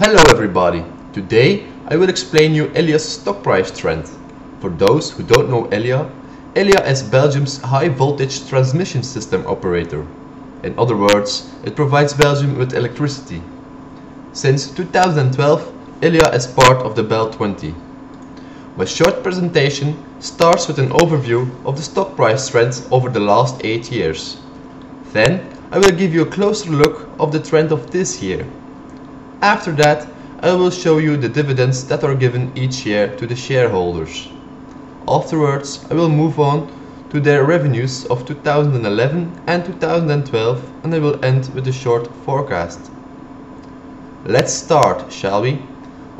Hello everybody! Today I will explain you Elia's stock price trend. For those who don't know Elia, Elia is Belgium's high voltage transmission system operator. In other words, it provides Belgium with electricity. Since 2012, Elia is part of the BEL 20. My short presentation starts with an overview of the stock price trends over the last 8 years. Then I will give you a closer look of the trend of this year. After that I will show you the dividends that are given each year to the shareholders. Afterwards I will move on to their revenues of 2011 and 2012 and I will end with a short forecast. Let's start, shall we?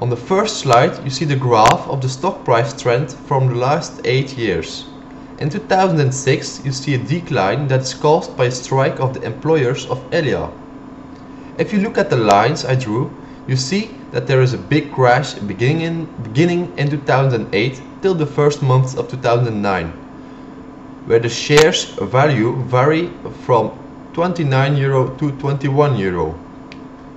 On the first slide you see the graph of the stock price trend from the last 8 years. In 2006 you see a decline that is caused by a strike of the employers of Elia. If you look at the lines I drew, you see that there is a big crash beginning in, beginning in 2008 till the first months of 2009, where the shares value vary from 29 euro to 21 euro.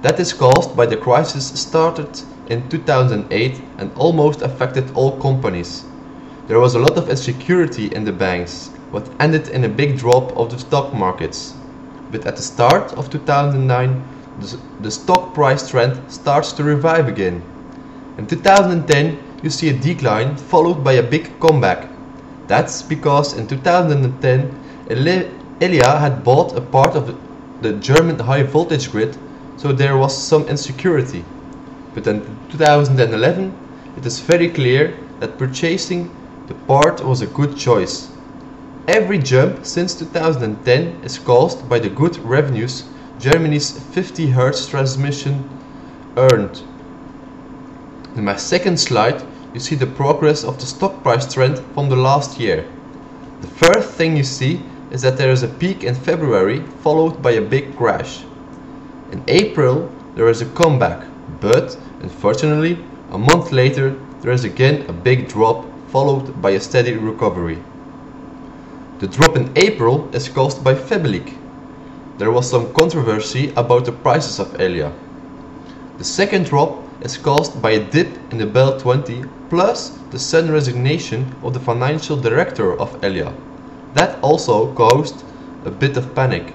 That is caused by the crisis started in 2008 and almost affected all companies. There was a lot of insecurity in the banks, what ended in a big drop of the stock markets. But at the start of 2009, the, stock price trend starts to revive again. In 2010, you see a decline followed by a big comeback. That's because in 2010, Elia had bought a part of the German high voltage grid, so there was some insecurity. But in 2011, it is very clear that purchasing the part was a good choice. Every jump since 2010 is caused by the good revenues Germany's 50 Hz transmission earned. In my second slide, you see the progress of the stock price trend from the last year. The first thing you see is that there is a peak in February followed by a big crash. In April, there is a comeback but, unfortunately, a month later there is again a big drop followed by a steady recovery. The drop in April is caused by Febeliec. There was some controversy about the prices of Elia. The second drop is caused by a dip in the BEL 20 plus the sudden resignation of the financial director of Elia. That also caused a bit of panic.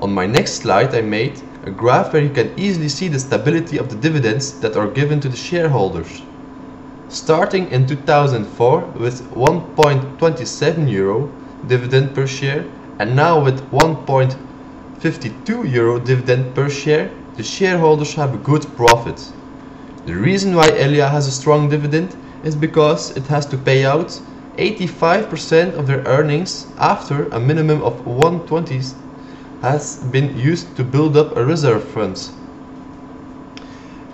On my next slide I made a graph where you can easily see the stability of the dividends that are given to the shareholders. Starting in 2004 with 1.27 euro dividend per share and now with 1.52 euro dividend per share, the shareholders have a good profit. The reason why Elia has a strong dividend is because it has to pay out 85% of their earnings after a minimum of 120 has been used to build up a reserve fund.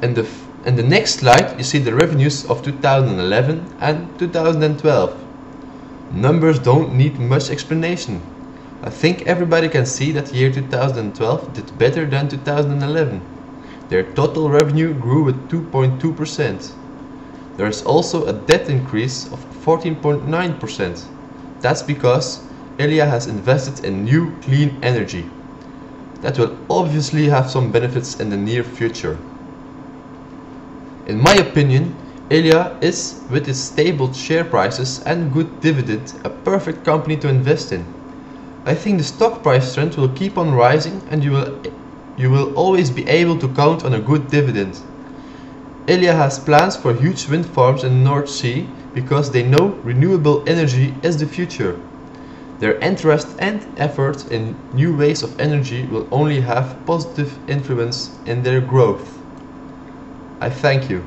In the, in the next slide you see the revenues of 2011 and 2012. Numbers don't need much explanation. I think everybody can see that year 2012 did better than 2011. Their total revenue grew with 2.2%. There is also a debt increase of 14.9%. That's because Elia has invested in new clean energy that will obviously have some benefits in the near future. In my opinion, Elia is, with its stable share prices and good dividend, a perfect company to invest in. I think the stock price trend will keep on rising and you will, you will always be able to count on a good dividend. Elia has plans for huge wind farms in the North Sea because they know renewable energy is the future. Their interest and efforts in new ways of energy will only have positive influence in their growth. I thank you.